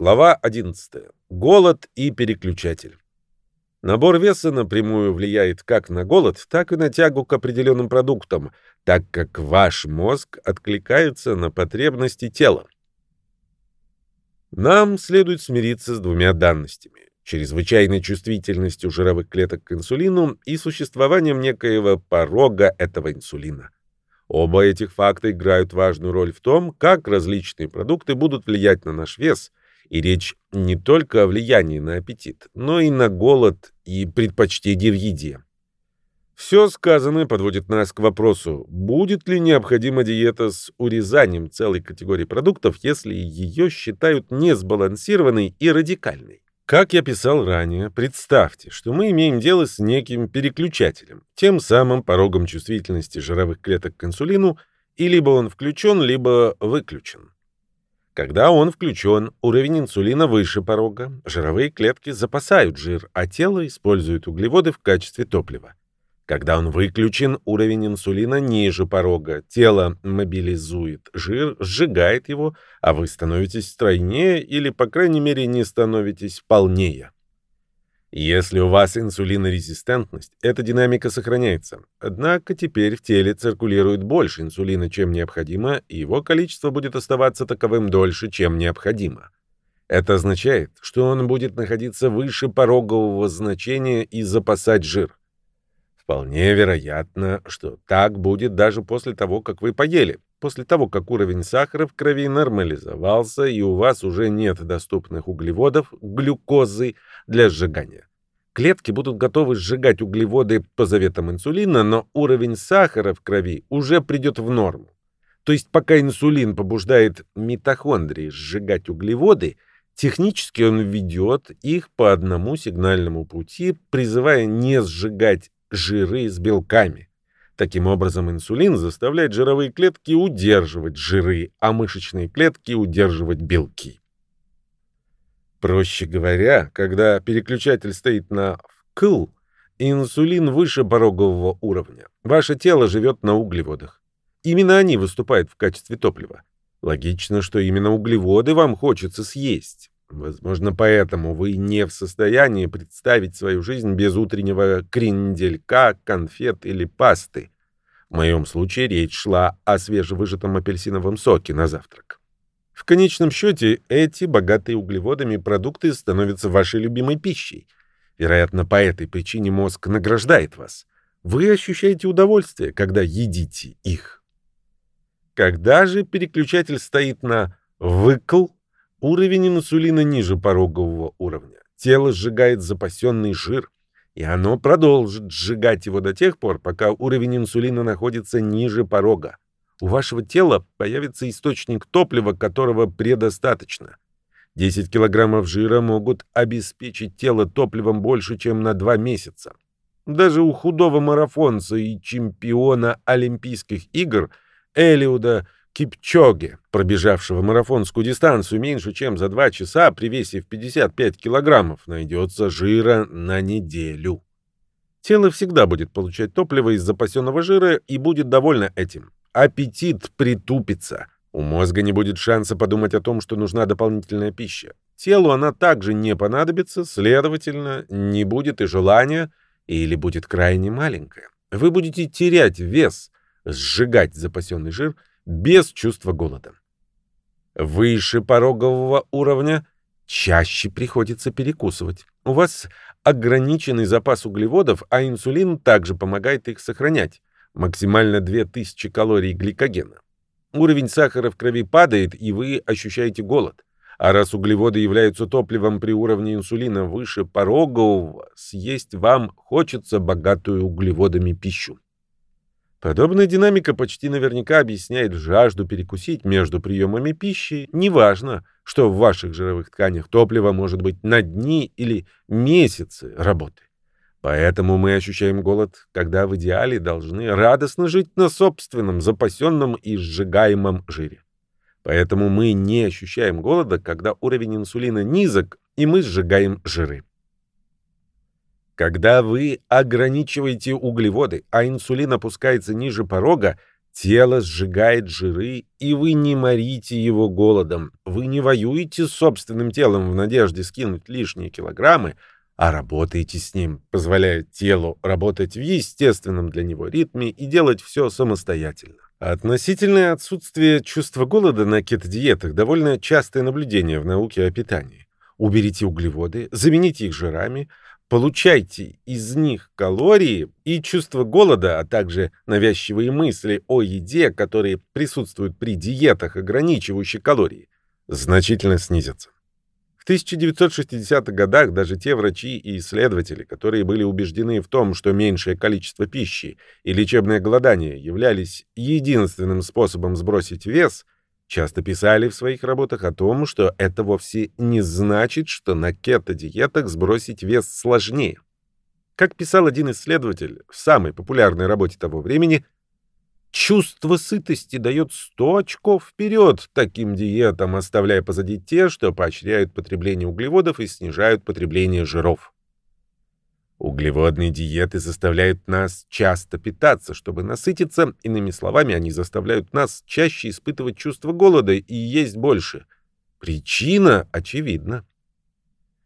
Глава 11. Голод и переключатель. Набор веса напрямую влияет как на голод, так и на тягу к определенным продуктам, так как ваш мозг откликается на потребности тела. Нам следует смириться с двумя данностями – чрезвычайной чувствительностью жировых клеток к инсулину и существованием некоего порога этого инсулина. Оба этих факта играют важную роль в том, как различные продукты будут влиять на наш вес, и речь не только о влиянии на аппетит, но и на голод и предпочтение в еде. Все сказанное подводит нас к вопросу, будет ли необходима диета с урезанием целой категории продуктов, если ее считают несбалансированной и радикальной. Как я писал ранее, представьте, что мы имеем дело с неким переключателем, тем самым порогом чувствительности жировых клеток к инсулину, и либо он включен, либо выключен. Когда он включен, уровень инсулина выше порога, жировые клетки запасают жир, а тело использует углеводы в качестве топлива. Когда он выключен, уровень инсулина ниже порога. Тело мобилизует жир, сжигает его, а вы становитесь стройнее или, по крайней мере, не становитесь полнее. Если у вас инсулинорезистентность, эта динамика сохраняется. Однако теперь в теле циркулирует больше инсулина, чем необходимо, и его количество будет оставаться таковым дольше, чем необходимо. Это означает, что он будет находиться выше порогового значения и запасать жир. Вполне вероятно, что так будет даже после того, как вы поели, после того, как уровень сахара в крови нормализовался и у вас уже нет доступных углеводов, глюкозы для сжигания. Клетки будут готовы сжигать углеводы по заветам инсулина, но уровень сахара в крови уже придет в норму. То есть пока инсулин побуждает митохондрии сжигать углеводы, технически он ведет их по одному сигнальному пути, призывая не сжигать жиры с белками. Таким образом, инсулин заставляет жировые клетки удерживать жиры, а мышечные клетки удерживать белки. Проще говоря, когда переключатель стоит на «вкл», инсулин выше порогового уровня. Ваше тело живет на углеводах. Именно они выступают в качестве топлива. Логично, что именно углеводы вам хочется съесть. Возможно, поэтому вы не в состоянии представить свою жизнь без утреннего кренделька, конфет или пасты. В моем случае речь шла о свежевыжатом апельсиновом соке на завтрак. В конечном счете, эти богатые углеводами продукты становятся вашей любимой пищей. Вероятно, по этой причине мозг награждает вас. Вы ощущаете удовольствие, когда едите их. Когда же переключатель стоит на «выкл», Уровень инсулина ниже порогового уровня. Тело сжигает запасенный жир, и оно продолжит сжигать его до тех пор, пока уровень инсулина находится ниже порога. У вашего тела появится источник топлива, которого предостаточно. 10 килограммов жира могут обеспечить тело топливом больше, чем на 2 месяца. Даже у худого марафонца и чемпиона Олимпийских игр Элиуда – Кипчоге, пробежавшего марафонскую дистанцию меньше, чем за два часа при весе в 55 килограммов, найдется жира на неделю. Тело всегда будет получать топливо из запасенного жира и будет довольно этим. Аппетит притупится. У мозга не будет шанса подумать о том, что нужна дополнительная пища. Телу она также не понадобится, следовательно, не будет и желания, или будет крайне маленькое. Вы будете терять вес, сжигать запасенный жир – без чувства голода. Выше порогового уровня чаще приходится перекусывать. У вас ограниченный запас углеводов, а инсулин также помогает их сохранять. Максимально 2000 калорий гликогена. Уровень сахара в крови падает, и вы ощущаете голод. А раз углеводы являются топливом при уровне инсулина выше порогового, съесть вам хочется богатую углеводами пищу. Подобная динамика почти наверняка объясняет жажду перекусить между приемами пищи. Неважно, что в ваших жировых тканях топливо может быть на дни или месяцы работы. Поэтому мы ощущаем голод, когда в идеале должны радостно жить на собственном запасенном и сжигаемом жире. Поэтому мы не ощущаем голода, когда уровень инсулина низок, и мы сжигаем жиры. Когда вы ограничиваете углеводы, а инсулин опускается ниже порога, Тело сжигает жиры, и вы не морите его голодом. Вы не воюете с собственным телом в надежде скинуть лишние килограммы, а работаете с ним, позволяя телу работать в естественном для него ритме и делать все самостоятельно. Относительное отсутствие чувства голода на кето-диетах довольно частое наблюдение в науке о питании. Уберите углеводы, замените их жирами, получайте из них калории и чувство голода, а также навязчивые мысли о еде, которые присутствуют при диетах, ограничивающих калории, значительно снизятся. В 1960-х годах даже те врачи и исследователи, которые были убеждены в том, что меньшее количество пищи и лечебное голодание являлись единственным способом сбросить вес, часто писали в своих работах о том, что это вовсе не значит, что на кето-диетах сбросить вес сложнее. Как писал один исследователь в самой популярной работе того времени – Чувство сытости дает 100 очков вперед таким диетам, оставляя позади те, что поощряют потребление углеводов и снижают потребление жиров. Углеводные диеты заставляют нас часто питаться, чтобы насытиться. Иными словами, они заставляют нас чаще испытывать чувство голода и есть больше. Причина очевидна.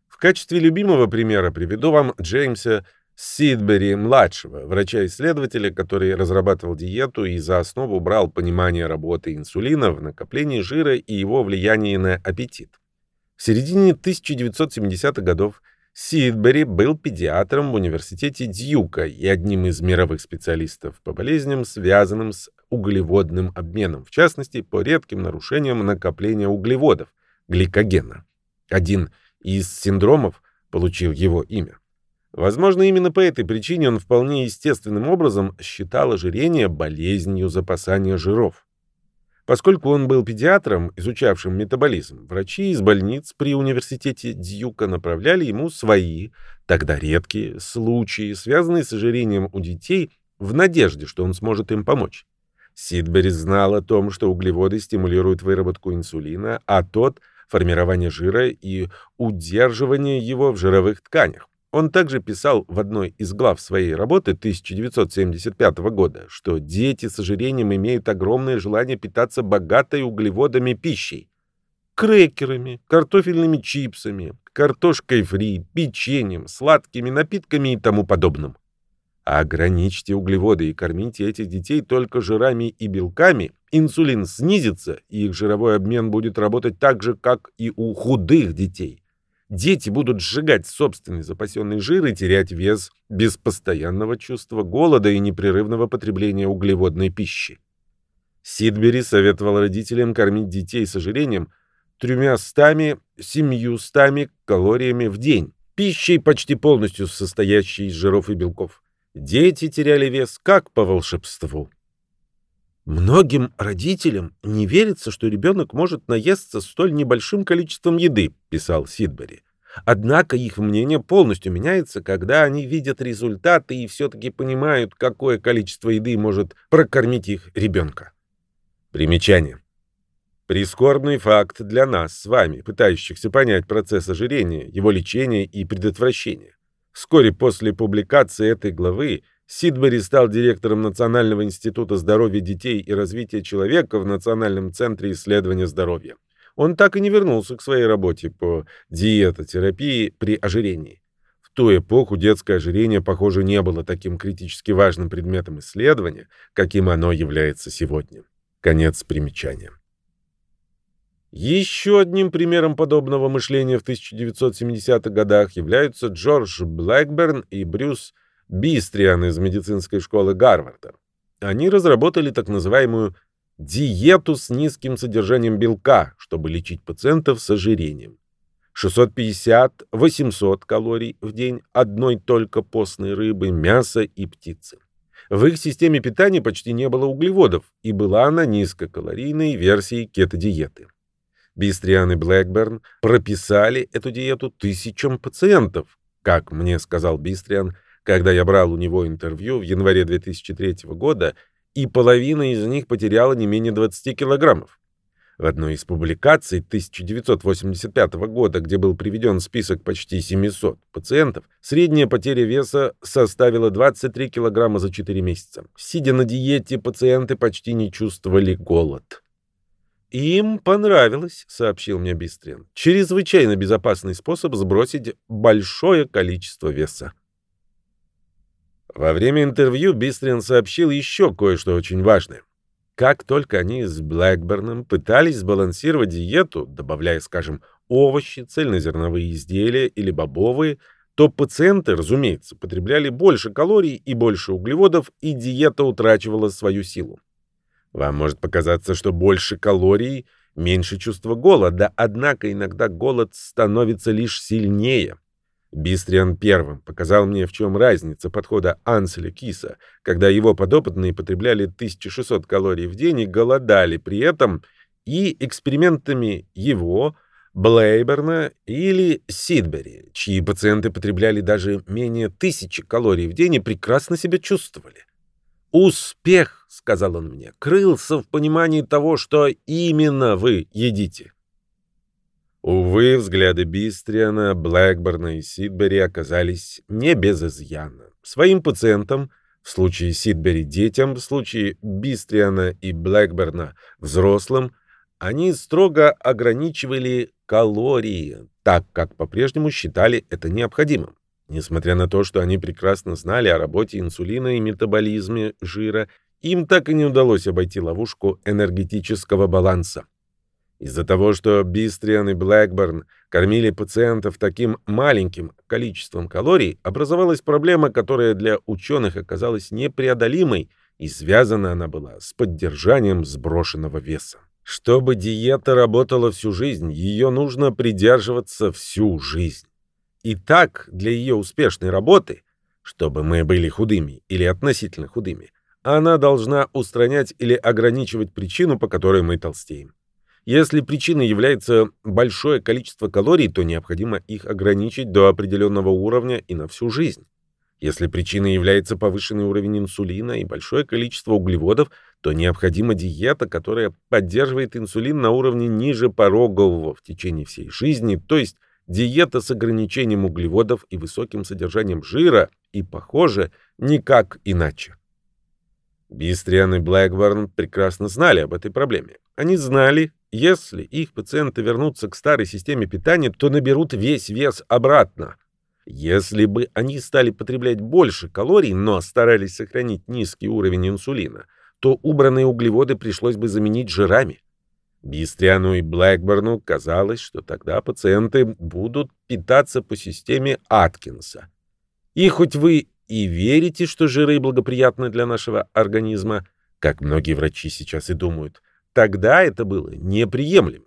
В качестве любимого примера приведу вам Джеймса Сидбери-младшего, врача-исследователя, который разрабатывал диету и за основу брал понимание работы инсулина в накоплении жира и его влиянии на аппетит. В середине 1970-х годов Сидбери был педиатром в университете Дьюка и одним из мировых специалистов по болезням, связанным с углеводным обменом, в частности, по редким нарушениям накопления углеводов, гликогена. Один из синдромов получил его имя. Возможно, именно по этой причине он вполне естественным образом считал ожирение болезнью запасания жиров. Поскольку он был педиатром, изучавшим метаболизм, врачи из больниц при университете Дьюка направляли ему свои, тогда редкие, случаи, связанные с ожирением у детей, в надежде, что он сможет им помочь. Сидбери знал о том, что углеводы стимулируют выработку инсулина, а тот — формирование жира и удерживание его в жировых тканях. Он также писал в одной из глав своей работы 1975 года, что дети с ожирением имеют огромное желание питаться богатой углеводами пищей. Крекерами, картофельными чипсами, картошкой фри, печеньем, сладкими напитками и тому подобным. Ограничьте углеводы и кормите этих детей только жирами и белками, инсулин снизится, и их жировой обмен будет работать так же, как и у худых детей. Дети будут сжигать собственный запасенный жир и терять вес без постоянного чувства голода и непрерывного потребления углеводной пищи. Сидбери советовал родителям кормить детей с ожирением тремястами, семьюстами калориями в день, пищей почти полностью состоящей из жиров и белков. Дети теряли вес как по волшебству. Многим родителям не верится, что ребенок может наесться столь небольшим количеством еды, писал Сидбери. Однако их мнение полностью меняется, когда они видят результаты и все-таки понимают, какое количество еды может прокормить их ребенка. Примечание. Прискорбный факт для нас с вами, пытающихся понять процесс ожирения, его лечения и предотвращения. Вскоре после публикации этой главы Сидбери стал директором Национального института здоровья детей и развития человека в Национальном центре исследования здоровья. Он так и не вернулся к своей работе по диетотерапии при ожирении. В ту эпоху детское ожирение, похоже, не было таким критически важным предметом исследования, каким оно является сегодня. Конец примечания. Еще одним примером подобного мышления в 1970-х годах являются Джордж Блэкберн и Брюс Бистриан из медицинской школы Гарварда. Они разработали так называемую диету с низким содержанием белка, чтобы лечить пациентов с ожирением. 650-800 калорий в день одной только постной рыбы, мяса и птицы. В их системе питания почти не было углеводов, и была она низкокалорийной версией кето-диеты. Бистриан и Блэкберн прописали эту диету тысячам пациентов. Как мне сказал Бистриан, когда я брал у него интервью в январе 2003 года, и половина из них потеряла не менее 20 килограммов. В одной из публикаций 1985 года, где был приведен список почти 700 пациентов, средняя потеря веса составила 23 килограмма за 4 месяца. Сидя на диете, пациенты почти не чувствовали голод. «Им понравилось», — сообщил мне Бистрин. «Чрезвычайно безопасный способ сбросить большое количество веса». Во время интервью Бистрин сообщил еще кое-что очень важное. Как только они с Блэкберном пытались сбалансировать диету, добавляя, скажем, овощи, цельнозерновые изделия или бобовые, то пациенты, разумеется, потребляли больше калорий и больше углеводов, и диета утрачивала свою силу. Вам может показаться, что больше калорий – меньше чувства голода, однако иногда голод становится лишь сильнее. Бистриан первым показал мне, в чем разница подхода Анселя Киса, когда его подопытные потребляли 1600 калорий в день и голодали при этом, и экспериментами его, Блейберна или Сидбери, чьи пациенты потребляли даже менее тысячи калорий в день и прекрасно себя чувствовали. «Успех», — сказал он мне, — «крылся в понимании того, что именно вы едите». Увы, взгляды Бистриана, Блэкборна и Сидбери оказались не без изъяна. Своим пациентам, в случае Сидбери детям, в случае Бистриана и Блэкберна взрослым, они строго ограничивали калории, так как по-прежнему считали это необходимым. Несмотря на то, что они прекрасно знали о работе инсулина и метаболизме жира, им так и не удалось обойти ловушку энергетического баланса. Из-за того, что Бистриан и Блэкберн кормили пациентов таким маленьким количеством калорий, образовалась проблема, которая для ученых оказалась непреодолимой, и связана она была с поддержанием сброшенного веса. Чтобы диета работала всю жизнь, ее нужно придерживаться всю жизнь. И так, для ее успешной работы, чтобы мы были худыми или относительно худыми, она должна устранять или ограничивать причину, по которой мы толстеем. Если причиной является большое количество калорий, то необходимо их ограничить до определенного уровня и на всю жизнь. Если причиной является повышенный уровень инсулина и большое количество углеводов, то необходима диета, которая поддерживает инсулин на уровне ниже порогового в течение всей жизни, то есть диета с ограничением углеводов и высоким содержанием жира, и, похоже, никак иначе. Бистриан и Блэкборн прекрасно знали об этой проблеме. Они знали, если их пациенты вернутся к старой системе питания, то наберут весь вес обратно. Если бы они стали потреблять больше калорий, но старались сохранить низкий уровень инсулина, то убранные углеводы пришлось бы заменить жирами. Бистриану и Блэкборну казалось, что тогда пациенты будут питаться по системе Аткинса. И хоть вы и верите, что жиры благоприятны для нашего организма, как многие врачи сейчас и думают, тогда это было неприемлемо.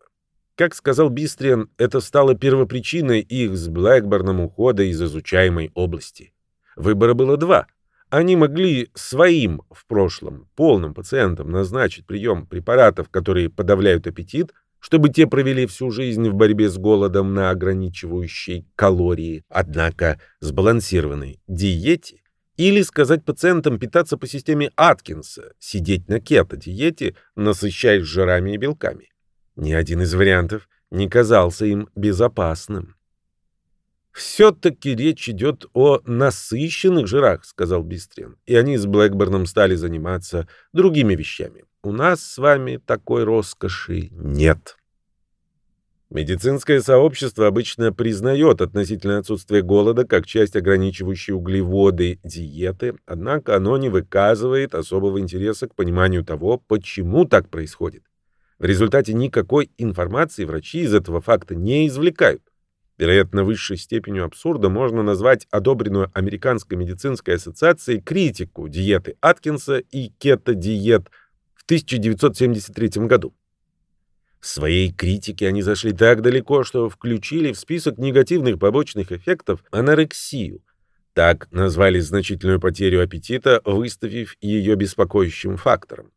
Как сказал Бистриан, это стало первопричиной их с Блэкборном ухода из изучаемой области. Выбора было два. Они могли своим в прошлом полным пациентам назначить прием препаратов, которые подавляют аппетит, чтобы те провели всю жизнь в борьбе с голодом на ограничивающей калории, однако сбалансированной диете, или сказать пациентам питаться по системе Аткинса, сидеть на кето-диете, насыщаясь жирами и белками. Ни один из вариантов не казался им безопасным. «Все-таки речь идет о насыщенных жирах», — сказал Бистрин, и они с Блэкберном стали заниматься другими вещами. У нас с вами такой роскоши нет. Медицинское сообщество обычно признает относительное отсутствие голода как часть ограничивающей углеводы диеты, однако оно не выказывает особого интереса к пониманию того, почему так происходит. В результате никакой информации врачи из этого факта не извлекают. Вероятно, высшей степенью абсурда можно назвать одобренную Американской медицинской ассоциацией критику диеты Аткинса и кето-диет 1973 году. В своей критике они зашли так далеко, что включили в список негативных побочных эффектов анорексию. Так назвали значительную потерю аппетита, выставив ее беспокоящим фактором.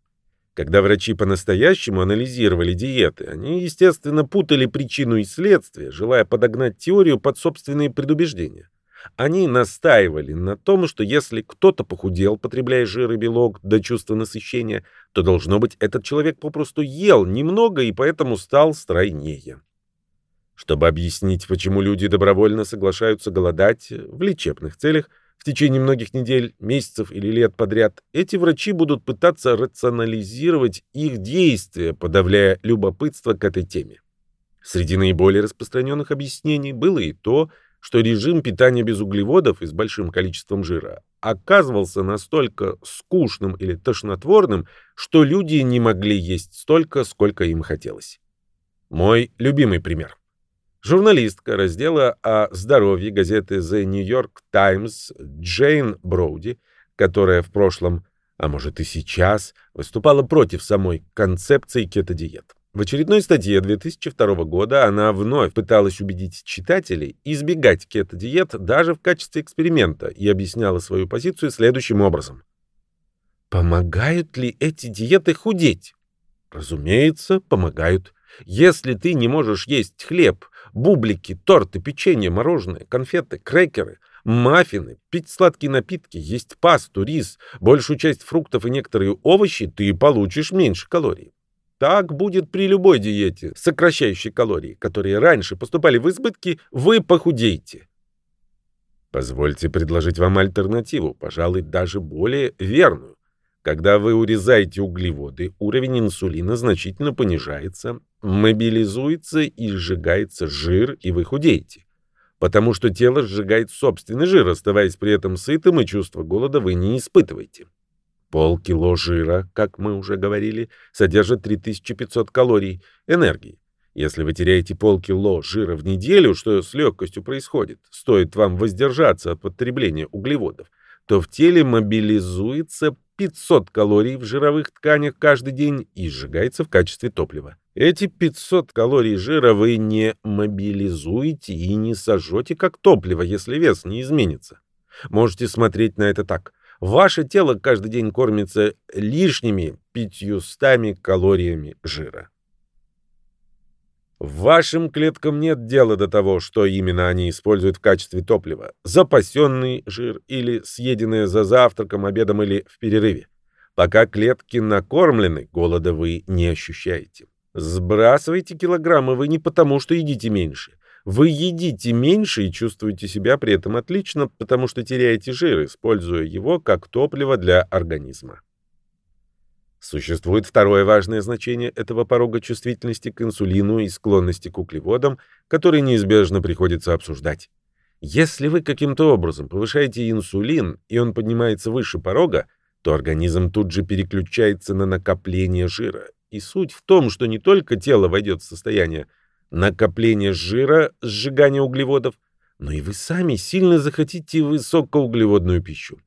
Когда врачи по-настоящему анализировали диеты, они, естественно, путали причину и следствие, желая подогнать теорию под собственные предубеждения. Они настаивали на том, что если кто-то похудел, потребляя жир и белок до чувства насыщения, то, должно быть, этот человек попросту ел немного и поэтому стал стройнее. Чтобы объяснить, почему люди добровольно соглашаются голодать в лечебных целях в течение многих недель, месяцев или лет подряд, эти врачи будут пытаться рационализировать их действия, подавляя любопытство к этой теме. Среди наиболее распространенных объяснений было и то, что режим питания без углеводов и с большим количеством жира оказывался настолько скучным или тошнотворным, что люди не могли есть столько, сколько им хотелось. Мой любимый пример. Журналистка раздела о здоровье газеты The New York Times Джейн Броуди, которая в прошлом, а может и сейчас, выступала против самой концепции кето-диет. В очередной статье 2002 года она вновь пыталась убедить читателей избегать кето-диет даже в качестве эксперимента и объясняла свою позицию следующим образом. Помогают ли эти диеты худеть? Разумеется, помогают. Если ты не можешь есть хлеб, бублики, торты, печенье, мороженое, конфеты, крекеры, маффины, пить сладкие напитки, есть пасту, рис, большую часть фруктов и некоторые овощи, ты получишь меньше калорий. Так будет при любой диете, сокращающей калории, которые раньше поступали в избытки, вы похудеете. Позвольте предложить вам альтернативу, пожалуй, даже более верную. Когда вы урезаете углеводы, уровень инсулина значительно понижается, мобилизуется и сжигается жир, и вы худеете. Потому что тело сжигает собственный жир, оставаясь при этом сытым, и чувство голода вы не испытываете. Полкило жира, как мы уже говорили, содержит 3500 калорий энергии. Если вы теряете полкило жира в неделю, что с легкостью происходит, стоит вам воздержаться от потребления углеводов, то в теле мобилизуется 500 калорий в жировых тканях каждый день и сжигается в качестве топлива. Эти 500 калорий жира вы не мобилизуете и не сожжете как топливо, если вес не изменится. Можете смотреть на это так. Ваше тело каждый день кормится лишними 500 калориями жира. Вашим клеткам нет дела до того, что именно они используют в качестве топлива. Запасенный жир или съеденное за завтраком, обедом или в перерыве. Пока клетки накормлены, голода вы не ощущаете. Сбрасывайте килограммы вы не потому, что едите меньше. Вы едите меньше и чувствуете себя при этом отлично, потому что теряете жир, используя его как топливо для организма. Существует второе важное значение этого порога чувствительности к инсулину и склонности к углеводам, который неизбежно приходится обсуждать. Если вы каким-то образом повышаете инсулин, и он поднимается выше порога, то организм тут же переключается на накопление жира. И суть в том, что не только тело войдет в состояние накопления жира, сжигания углеводов, но и вы сами сильно захотите высокоуглеводную пищу.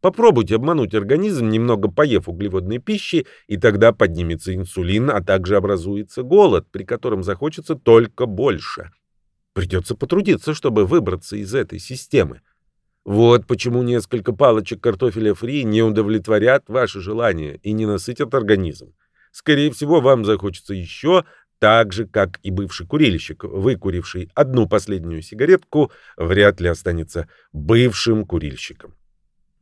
Попробуйте обмануть организм, немного поев углеводной пищи, и тогда поднимется инсулин, а также образуется голод, при котором захочется только больше. Придется потрудиться, чтобы выбраться из этой системы. Вот почему несколько палочек картофеля фри не удовлетворят ваше желание и не насытят организм. Скорее всего, вам захочется еще, так же, как и бывший курильщик, выкуривший одну последнюю сигаретку, вряд ли останется бывшим курильщиком.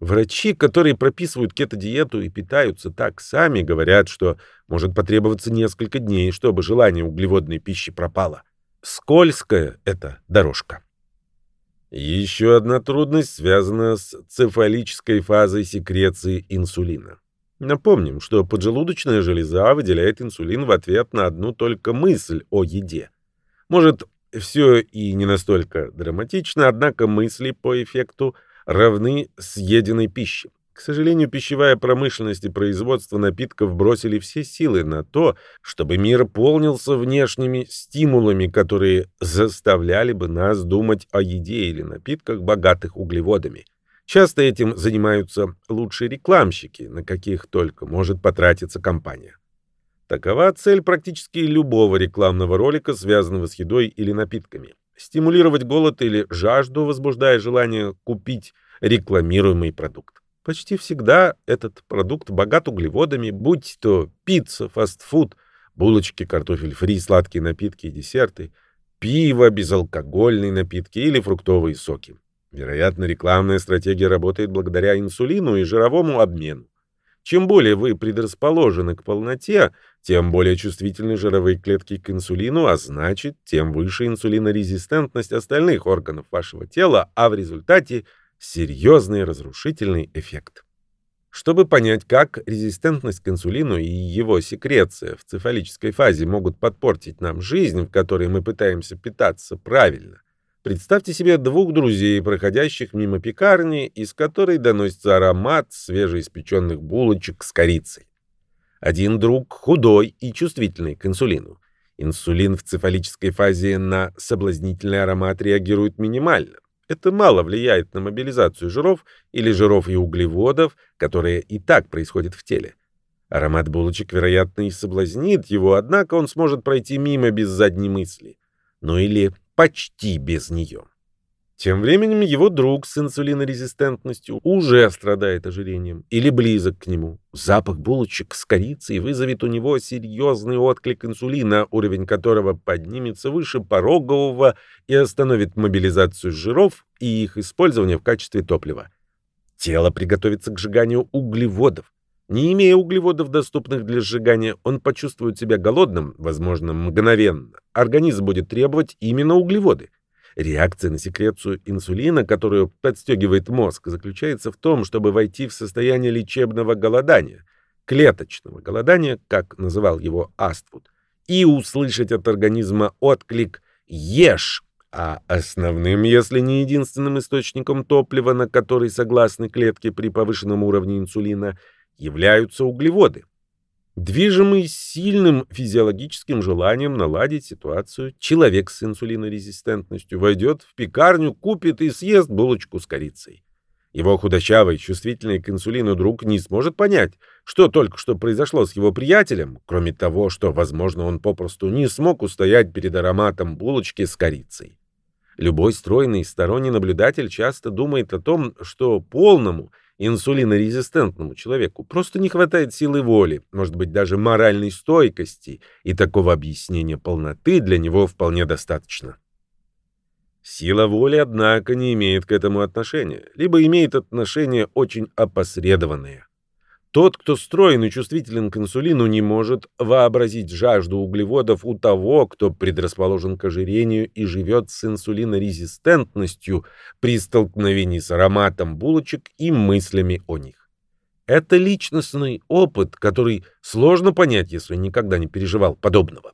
Врачи, которые прописывают кето-диету и питаются так сами, говорят, что может потребоваться несколько дней, чтобы желание углеводной пищи пропало. Скользкая эта дорожка. Еще одна трудность связана с цефалической фазой секреции инсулина. Напомним, что поджелудочная железа выделяет инсулин в ответ на одну только мысль о еде. Может, все и не настолько драматично, однако мысли по эффекту – равны съеденной пище. К сожалению, пищевая промышленность и производство напитков бросили все силы на то, чтобы мир полнился внешними стимулами, которые заставляли бы нас думать о еде или напитках, богатых углеводами. Часто этим занимаются лучшие рекламщики, на каких только может потратиться компания. Такова цель практически любого рекламного ролика, связанного с едой или напитками стимулировать голод или жажду, возбуждая желание купить рекламируемый продукт. Почти всегда этот продукт богат углеводами, будь то пицца, фастфуд, булочки, картофель фри, сладкие напитки и десерты, пиво, безалкогольные напитки или фруктовые соки. Вероятно, рекламная стратегия работает благодаря инсулину и жировому обмену. Чем более вы предрасположены к полноте, тем более чувствительны жировые клетки к инсулину, а значит, тем выше инсулинорезистентность остальных органов вашего тела, а в результате серьезный разрушительный эффект. Чтобы понять, как резистентность к инсулину и его секреция в цефалической фазе могут подпортить нам жизнь, в которой мы пытаемся питаться правильно, Представьте себе двух друзей, проходящих мимо пекарни, из которой доносится аромат свежеиспеченных булочек с корицей. Один друг худой и чувствительный к инсулину. Инсулин в цефалической фазе на соблазнительный аромат реагирует минимально. Это мало влияет на мобилизацию жиров или жиров и углеводов, которые и так происходят в теле. Аромат булочек, вероятно, и соблазнит его, однако он сможет пройти мимо без задней мысли. Ну или почти без нее. Тем временем его друг с инсулинорезистентностью уже страдает ожирением или близок к нему. Запах булочек с корицей вызовет у него серьезный отклик инсулина, уровень которого поднимется выше порогового и остановит мобилизацию жиров и их использование в качестве топлива. Тело приготовится к сжиганию углеводов. Не имея углеводов, доступных для сжигания, он почувствует себя голодным, возможно, мгновенно. Организм будет требовать именно углеводы. Реакция на секрецию инсулина, которую подстегивает мозг, заключается в том, чтобы войти в состояние лечебного голодания, клеточного голодания, как называл его Аствуд, и услышать от организма отклик «Ешь!», а основным, если не единственным источником топлива, на который согласны клетки при повышенном уровне инсулина – являются углеводы. Движимый сильным физиологическим желанием наладить ситуацию, человек с инсулинорезистентностью войдет в пекарню, купит и съест булочку с корицей. Его худощавый, чувствительный к инсулину друг не сможет понять, что только что произошло с его приятелем, кроме того, что, возможно, он попросту не смог устоять перед ароматом булочки с корицей. Любой стройный сторонний наблюдатель часто думает о том, что полному – инсулинорезистентному человеку просто не хватает силы воли, может быть, даже моральной стойкости, и такого объяснения полноты для него вполне достаточно. Сила воли, однако, не имеет к этому отношения, либо имеет отношение очень опосредованное. Тот, кто строен и чувствителен к инсулину, не может вообразить жажду углеводов у того, кто предрасположен к ожирению и живет с инсулинорезистентностью при столкновении с ароматом булочек и мыслями о них. Это личностный опыт, который сложно понять, если никогда не переживал подобного.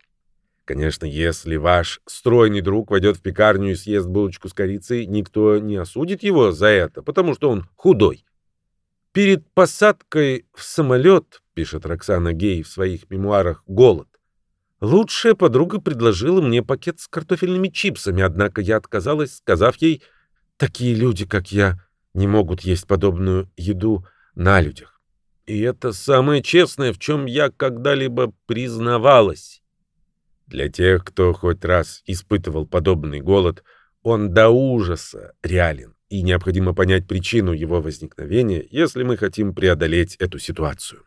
Конечно, если ваш стройный друг войдет в пекарню и съест булочку с корицей, никто не осудит его за это, потому что он худой. Перед посадкой в самолет, пишет Роксана Гей в своих мемуарах «Голод», лучшая подруга предложила мне пакет с картофельными чипсами, однако я отказалась, сказав ей, такие люди, как я, не могут есть подобную еду на людях. И это самое честное, в чем я когда-либо признавалась. Для тех, кто хоть раз испытывал подобный голод, он до ужаса реален и необходимо понять причину его возникновения, если мы хотим преодолеть эту ситуацию.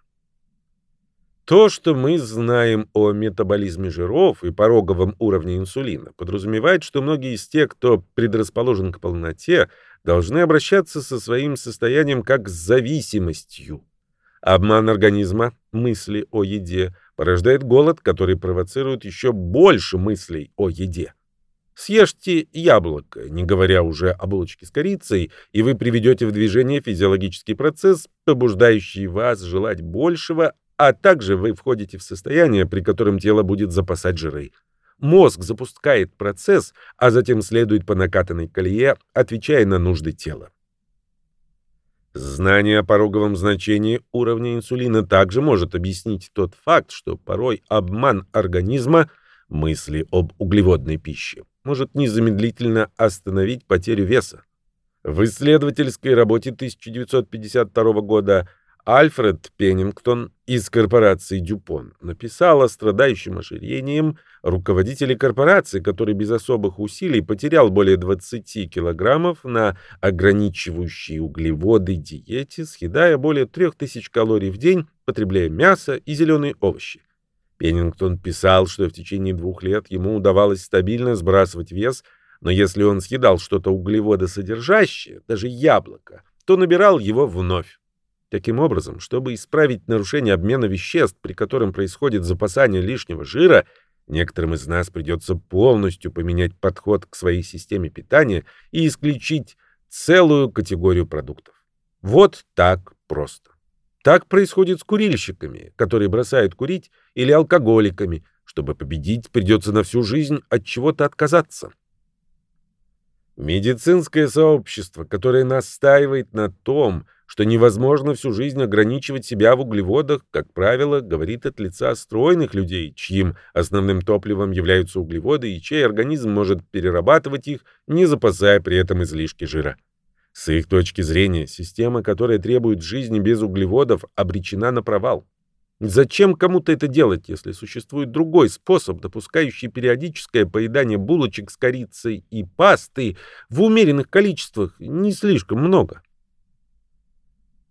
То, что мы знаем о метаболизме жиров и пороговом уровне инсулина, подразумевает, что многие из тех, кто предрасположен к полноте, должны обращаться со своим состоянием как с зависимостью. Обман организма, мысли о еде, порождает голод, который провоцирует еще больше мыслей о еде. Съешьте яблоко, не говоря уже о булочке с корицей, и вы приведете в движение физиологический процесс, побуждающий вас желать большего, а также вы входите в состояние, при котором тело будет запасать жиры. Мозг запускает процесс, а затем следует по накатанной колее, отвечая на нужды тела. Знание о пороговом значении уровня инсулина также может объяснить тот факт, что порой обман организма, мысли об углеводной пище, может незамедлительно остановить потерю веса. В исследовательской работе 1952 года Альфред Пеннингтон из корпорации Дюпон написал о страдающем ожирением руководителе корпорации, который без особых усилий потерял более 20 килограммов на ограничивающей углеводы диете, съедая более 3000 калорий в день, потребляя мясо и зеленые овощи. Пеннингтон писал, что в течение двух лет ему удавалось стабильно сбрасывать вес, Но если он съедал что-то углеводосодержащее, даже яблоко, то набирал его вновь. Таким образом, чтобы исправить нарушение обмена веществ, при котором происходит запасание лишнего жира, некоторым из нас придется полностью поменять подход к своей системе питания и исключить целую категорию продуктов. Вот так просто. Так происходит с курильщиками, которые бросают курить, или алкоголиками. Чтобы победить, придется на всю жизнь от чего-то отказаться. Медицинское сообщество, которое настаивает на том, что невозможно всю жизнь ограничивать себя в углеводах, как правило, говорит от лица стройных людей, чьим основным топливом являются углеводы и чей организм может перерабатывать их, не запасая при этом излишки жира. С их точки зрения, система, которая требует жизни без углеводов, обречена на провал. Зачем кому-то это делать, если существует другой способ, допускающий периодическое поедание булочек с корицей и пасты в умеренных количествах, не слишком много?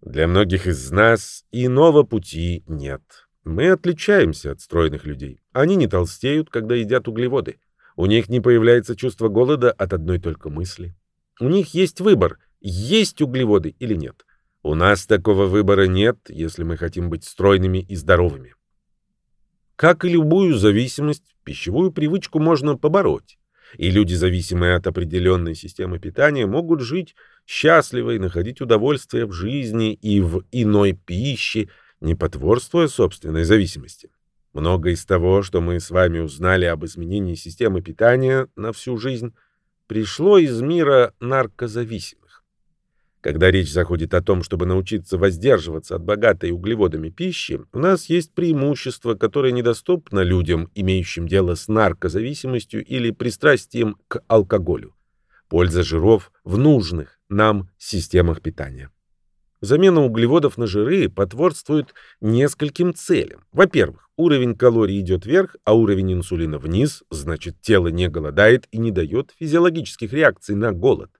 Для многих из нас иного пути нет. Мы отличаемся от стройных людей. Они не толстеют, когда едят углеводы. У них не появляется чувство голода от одной только мысли. У них есть выбор, есть углеводы или нет. У нас такого выбора нет, если мы хотим быть стройными и здоровыми. Как и любую зависимость, пищевую привычку можно побороть. И люди, зависимые от определенной системы питания, могут жить счастливо и находить удовольствие в жизни и в иной пище, не потворствуя собственной зависимости. Многое из того, что мы с вами узнали об изменении системы питания на всю жизнь, пришло из мира наркозависимых. Когда речь заходит о том, чтобы научиться воздерживаться от богатой углеводами пищи, у нас есть преимущество, которое недоступно людям, имеющим дело с наркозависимостью или пристрастием к алкоголю. Польза жиров в нужных нам системах питания. Замена углеводов на жиры потворствует нескольким целям. Во-первых, уровень калорий идет вверх, а уровень инсулина вниз, значит, тело не голодает и не дает физиологических реакций на голод.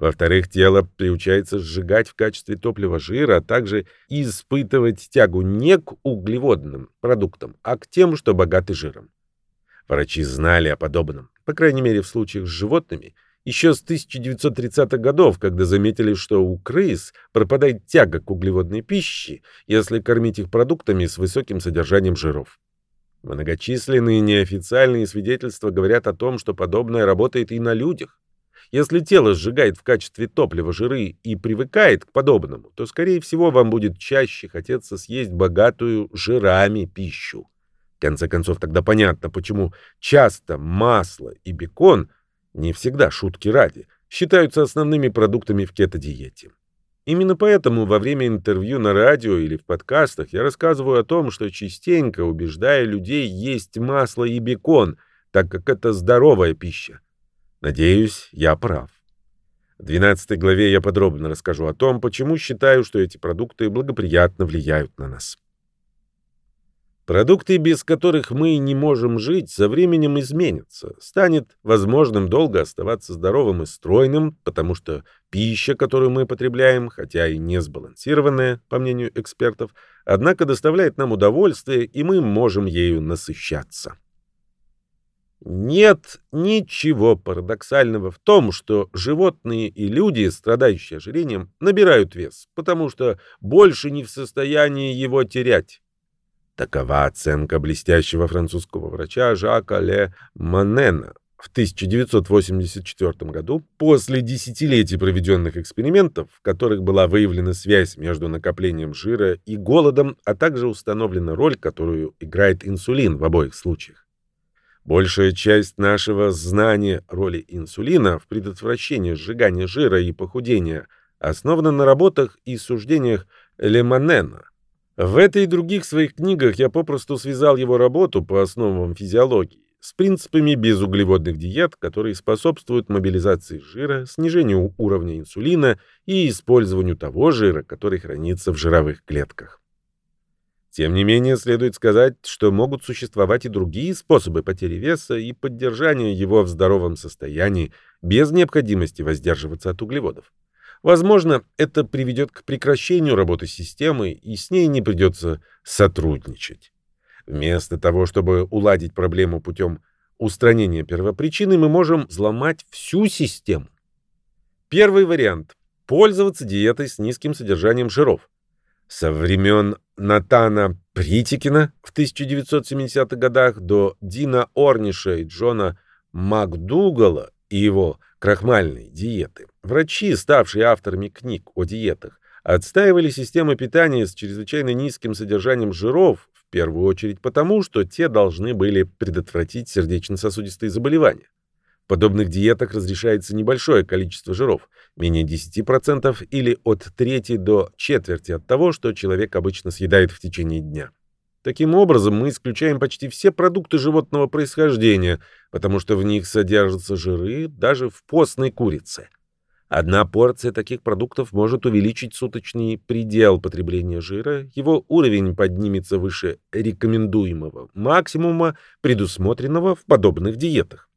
Во-вторых, тело приучается сжигать в качестве топлива жира, а также испытывать тягу не к углеводным продуктам, а к тем, что богаты жиром. Врачи знали о подобном, по крайней мере в случаях с животными, еще с 1930-х годов, когда заметили, что у крыс пропадает тяга к углеводной пище, если кормить их продуктами с высоким содержанием жиров. Многочисленные неофициальные свидетельства говорят о том, что подобное работает и на людях. Если тело сжигает в качестве топлива жиры и привыкает к подобному, то, скорее всего, вам будет чаще хотеться съесть богатую жирами пищу. В конце концов, тогда понятно, почему часто масло и бекон, не всегда шутки ради, считаются основными продуктами в кето-диете. Именно поэтому во время интервью на радио или в подкастах я рассказываю о том, что частенько убеждаю людей есть масло и бекон, так как это здоровая пища. Надеюсь, я прав. В 12 главе я подробно расскажу о том, почему считаю, что эти продукты благоприятно влияют на нас. Продукты, без которых мы не можем жить, со временем изменятся. Станет возможным долго оставаться здоровым и стройным, потому что пища, которую мы потребляем, хотя и не сбалансированная, по мнению экспертов, однако доставляет нам удовольствие, и мы можем ею насыщаться. Нет ничего парадоксального в том, что животные и люди, страдающие ожирением, набирают вес, потому что больше не в состоянии его терять. Такова оценка блестящего французского врача Жака Ле Манена в 1984 году после десятилетий проведенных экспериментов, в которых была выявлена связь между накоплением жира и голодом, а также установлена роль, которую играет инсулин в обоих случаях. Большая часть нашего знания роли инсулина в предотвращении сжигания жира и похудения основана на работах и суждениях Лемонена. В этой и других своих книгах я попросту связал его работу по основам физиологии с принципами безуглеводных диет, которые способствуют мобилизации жира, снижению уровня инсулина и использованию того жира, который хранится в жировых клетках. Тем не менее, следует сказать, что могут существовать и другие способы потери веса и поддержания его в здоровом состоянии без необходимости воздерживаться от углеводов. Возможно, это приведет к прекращению работы системы, и с ней не придется сотрудничать. Вместо того, чтобы уладить проблему путем устранения первопричины мы можем взломать всю систему. Первый вариант – пользоваться диетой с низким содержанием жиров. Со времен Натана Притикина в 1970-х годах до Дина Орниша и Джона МакДугала и его крахмальной диеты. Врачи, ставшие авторами книг о диетах, отстаивали системы питания с чрезвычайно низким содержанием жиров, в первую очередь потому, что те должны были предотвратить сердечно-сосудистые заболевания. В подобных диетах разрешается небольшое количество жиров, менее 10% или от трети до четверти от того, что человек обычно съедает в течение дня. Таким образом, мы исключаем почти все продукты животного происхождения, потому что в них содержатся жиры даже в постной курице. Одна порция таких продуктов может увеличить суточный предел потребления жира, его уровень поднимется выше рекомендуемого максимума, предусмотренного в подобных диетах.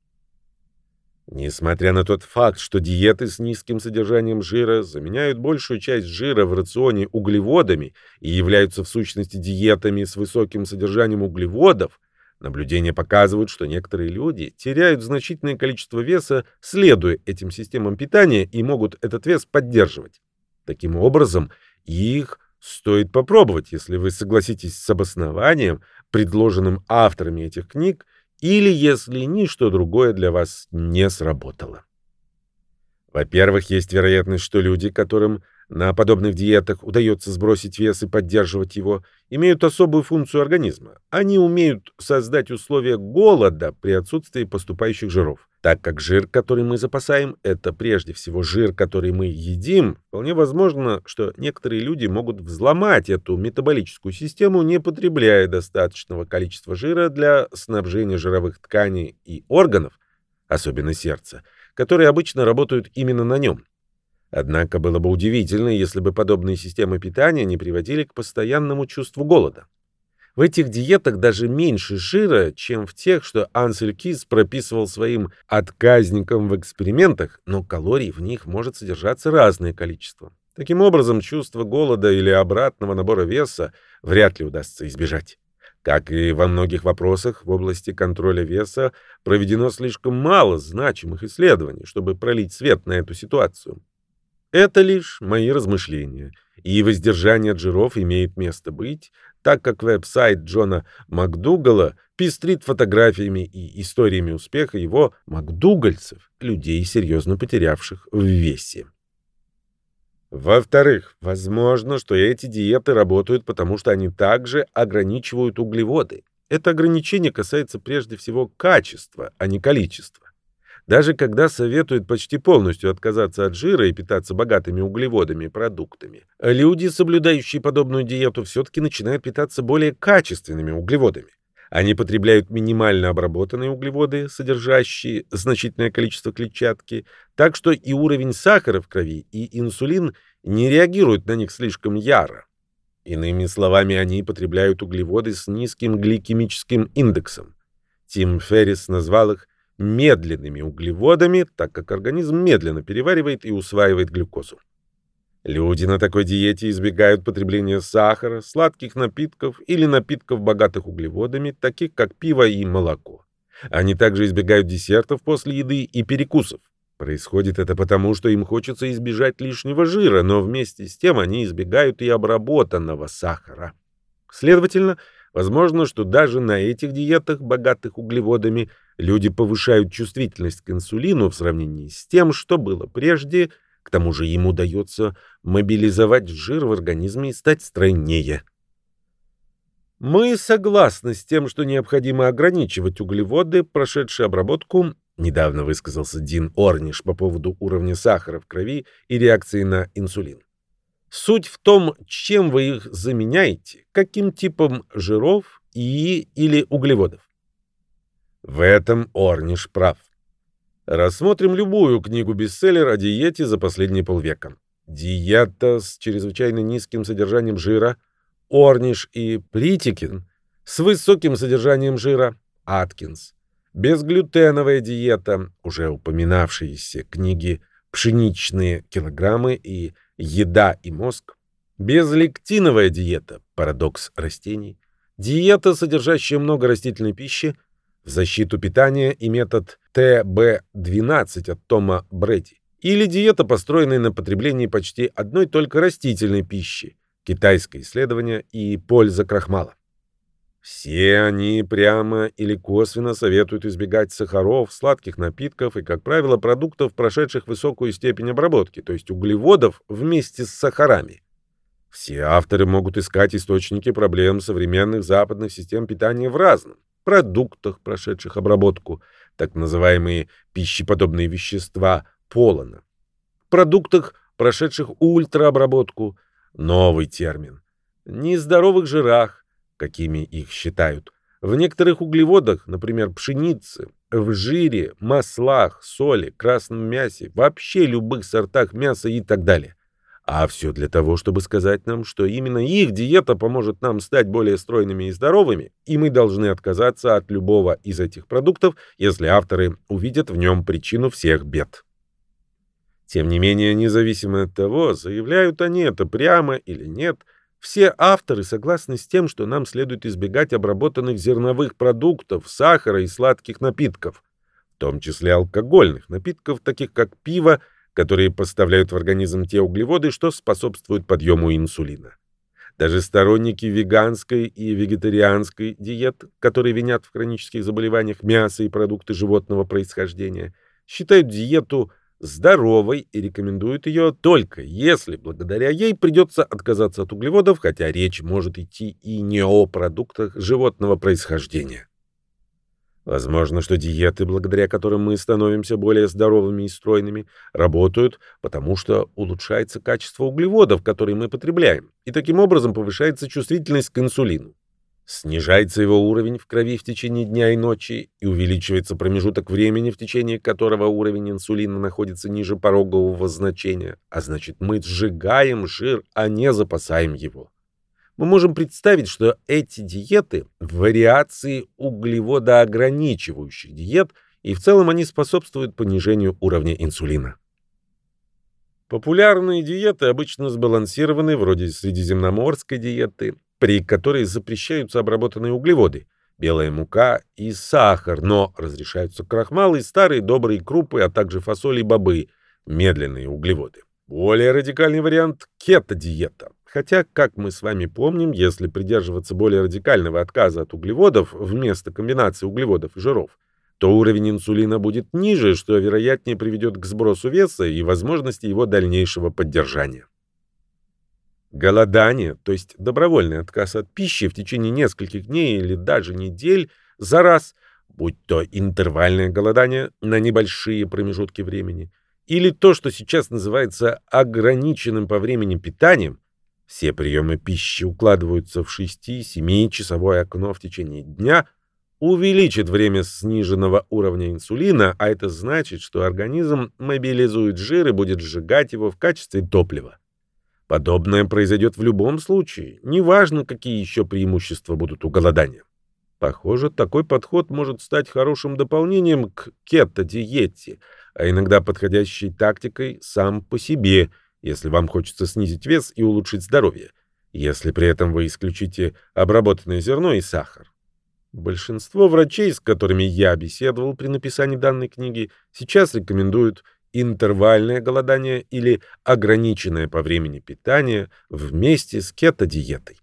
Несмотря на тот факт, что диеты с низким содержанием жира заменяют большую часть жира в рационе углеводами и являются в сущности диетами с высоким содержанием углеводов, наблюдения показывают, что некоторые люди теряют значительное количество веса, следуя этим системам питания, и могут этот вес поддерживать. Таким образом, их стоит попробовать, если вы согласитесь с обоснованием, предложенным авторами этих книг, или если ничто другое для вас не сработало. Во-первых, есть вероятность, что люди, которым на подобных диетах удается сбросить вес и поддерживать его, имеют особую функцию организма. Они умеют создать условия голода при отсутствии поступающих жиров. Так как жир, который мы запасаем, это прежде всего жир, который мы едим, вполне возможно, что некоторые люди могут взломать эту метаболическую систему, не потребляя достаточного количества жира для снабжения жировых тканей и органов, особенно сердца, которые обычно работают именно на нем. Однако было бы удивительно, если бы подобные системы питания не приводили к постоянному чувству голода. В этих диетах даже меньше жира, чем в тех, что Ансель Кис прописывал своим отказникам в экспериментах, но калорий в них может содержаться разное количество. Таким образом, чувство голода или обратного набора веса вряд ли удастся избежать. Как и во многих вопросах в области контроля веса, проведено слишком мало значимых исследований, чтобы пролить свет на эту ситуацию. Это лишь мои размышления, и воздержание от жиров имеет место быть, так как веб-сайт Джона МакДугала пестрит фотографиями и историями успеха его макдугальцев, людей, серьезно потерявших в весе. Во-вторых, возможно, что эти диеты работают, потому что они также ограничивают углеводы. Это ограничение касается прежде всего качества, а не количества. Даже когда советуют почти полностью отказаться от жира и питаться богатыми углеводами и продуктами, люди, соблюдающие подобную диету, все-таки начинают питаться более качественными углеводами. Они потребляют минимально обработанные углеводы, содержащие значительное количество клетчатки, так что и уровень сахара в крови, и инсулин не реагируют на них слишком яро. Иными словами, они потребляют углеводы с низким гликемическим индексом. Тим Феррис назвал их медленными углеводами, так как организм медленно переваривает и усваивает глюкозу. Люди на такой диете избегают потребления сахара, сладких напитков или напитков, богатых углеводами, таких как пиво и молоко. Они также избегают десертов после еды и перекусов. Происходит это потому, что им хочется избежать лишнего жира, но вместе с тем они избегают и обработанного сахара. Следовательно, возможно, что даже на этих диетах, богатых углеводами, Люди повышают чувствительность к инсулину в сравнении с тем, что было прежде, к тому же им удается мобилизовать жир в организме и стать стройнее. Мы согласны с тем, что необходимо ограничивать углеводы, прошедшие обработку, недавно высказался Дин Орниш по поводу уровня сахара в крови и реакции на инсулин. Суть в том, чем вы их заменяете, каким типом жиров и или углеводов. В этом Орниш прав. Рассмотрим любую книгу-бестселлер о диете за последние полвека. Диета с чрезвычайно низким содержанием жира, Орниш и Притикин, с высоким содержанием жира, Аткинс, безглютеновая диета, уже упоминавшиеся книги «Пшеничные килограммы» и «Еда и мозг», безлектиновая диета, парадокс растений, диета, содержащая много растительной пищи, в защиту питания и метод ТБ-12 от Тома Бредди, или диета, построенная на потреблении почти одной только растительной пищи, китайское исследование и польза крахмала. Все они прямо или косвенно советуют избегать сахаров, сладких напитков и, как правило, продуктов, прошедших высокую степень обработки, то есть углеводов вместе с сахарами. Все авторы могут искать источники проблем современных западных систем питания в разном продуктах, прошедших обработку, так называемые пищеподобные вещества полона, продуктах, прошедших ультраобработку, новый термин, нездоровых жирах, какими их считают, в некоторых углеводах, например, пшенице, в жире, маслах, соли, красном мясе, вообще любых сортах мяса и так далее. А все для того, чтобы сказать нам, что именно их диета поможет нам стать более стройными и здоровыми, и мы должны отказаться от любого из этих продуктов, если авторы увидят в нем причину всех бед. Тем не менее, независимо от того, заявляют они это прямо или нет, все авторы согласны с тем, что нам следует избегать обработанных зерновых продуктов, сахара и сладких напитков, в том числе алкогольных напитков, таких как пиво, которые поставляют в организм те углеводы, что способствуют подъему инсулина. Даже сторонники веганской и вегетарианской диет, которые винят в хронических заболеваниях мясо и продукты животного происхождения, считают диету – здоровой и рекомендуют ее только если благодаря ей придется отказаться от углеводов, хотя речь может идти и не о продуктах животного происхождения. Возможно, что диеты, благодаря которым мы становимся более здоровыми и стройными, работают, потому что улучшается качество углеводов, которые мы потребляем, и таким образом повышается чувствительность к инсулину. Снижается его уровень в крови в течение дня и ночи и увеличивается промежуток времени, в течение которого уровень инсулина находится ниже порогового значения, а значит мы сжигаем жир, а не запасаем его. Мы можем представить, что эти диеты – вариации углеводоограничивающих диет, и в целом они способствуют понижению уровня инсулина. Популярные диеты обычно сбалансированы, вроде средиземноморской диеты, при которой запрещаются обработанные углеводы, белая мука и сахар, но разрешаются крахмал и старые добрые крупы, а также фасоль и бобы, медленные углеводы. Более радикальный вариант – кето-диета. Хотя, как мы с вами помним, если придерживаться более радикального отказа от углеводов вместо комбинации углеводов и жиров, то уровень инсулина будет ниже, что вероятнее приведет к сбросу веса и возможности его дальнейшего поддержания. Голодание, то есть добровольный отказ от пищи в течение нескольких дней или даже недель за раз, будь то интервальное голодание на небольшие промежутки времени, или то, что сейчас называется ограниченным по времени питанием, все приемы пищи укладываются в 6-7 часовое окно в течение дня, увеличит время сниженного уровня инсулина, а это значит, что организм мобилизует жир и будет сжигать его в качестве топлива. Подобное произойдет в любом случае, неважно, какие еще преимущества будут у голодания. Похоже, такой подход может стать хорошим дополнением к кето-диете, а иногда подходящей тактикой сам по себе, если вам хочется снизить вес и улучшить здоровье, если при этом вы исключите обработанное зерно и сахар. Большинство врачей, с которыми я беседовал при написании данной книги, сейчас рекомендуют интервальное голодание или ограниченное по времени питание вместе с кето-диетой.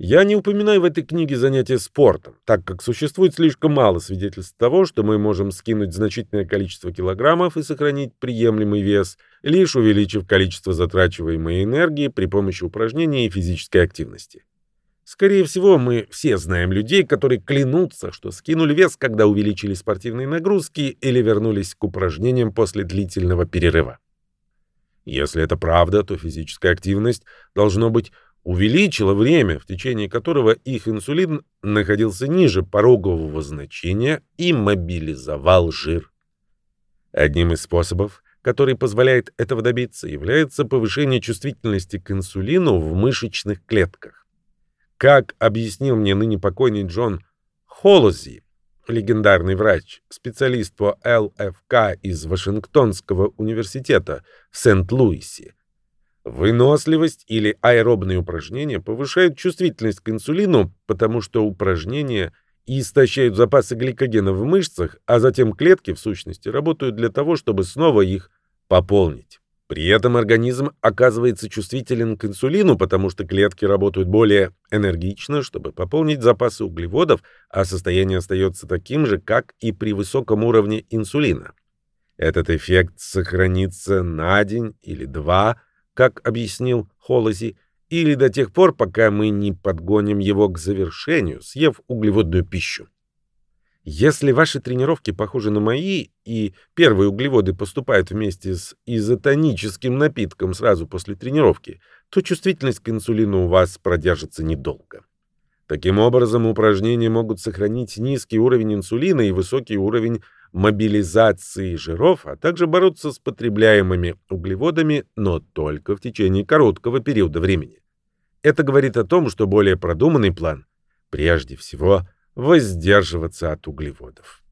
Я не упоминаю в этой книге занятия спортом, так как существует слишком мало свидетельств того, что мы можем скинуть значительное количество килограммов и сохранить приемлемый вес, лишь увеличив количество затрачиваемой энергии при помощи упражнений и физической активности. Скорее всего, мы все знаем людей, которые клянутся, что скинули вес, когда увеличили спортивные нагрузки или вернулись к упражнениям после длительного перерыва. Если это правда, то физическая активность, должно быть, увеличила время, в течение которого их инсулин находился ниже порогового значения и мобилизовал жир. Одним из способов, который позволяет этого добиться, является повышение чувствительности к инсулину в мышечных клетках. Как объяснил мне ныне покойный Джон Холози, легендарный врач, специалист по ЛФК из Вашингтонского университета в Сент-Луисе, выносливость или аэробные упражнения повышают чувствительность к инсулину, потому что упражнения истощают запасы гликогена в мышцах, а затем клетки, в сущности, работают для того, чтобы снова их пополнить. При этом организм оказывается чувствителен к инсулину, потому что клетки работают более энергично, чтобы пополнить запасы углеводов, а состояние остается таким же, как и при высоком уровне инсулина. Этот эффект сохранится на день или два, как объяснил Холози, или до тех пор, пока мы не подгоним его к завершению, съев углеводную пищу. Если ваши тренировки похожи на мои, и первые углеводы поступают вместе с изотоническим напитком сразу после тренировки, то чувствительность к инсулину у вас продержится недолго. Таким образом, упражнения могут сохранить низкий уровень инсулина и высокий уровень мобилизации жиров, а также бороться с потребляемыми углеводами, но только в течение короткого периода времени. Это говорит о том, что более продуманный план прежде всего – воздерживаться от углеводов.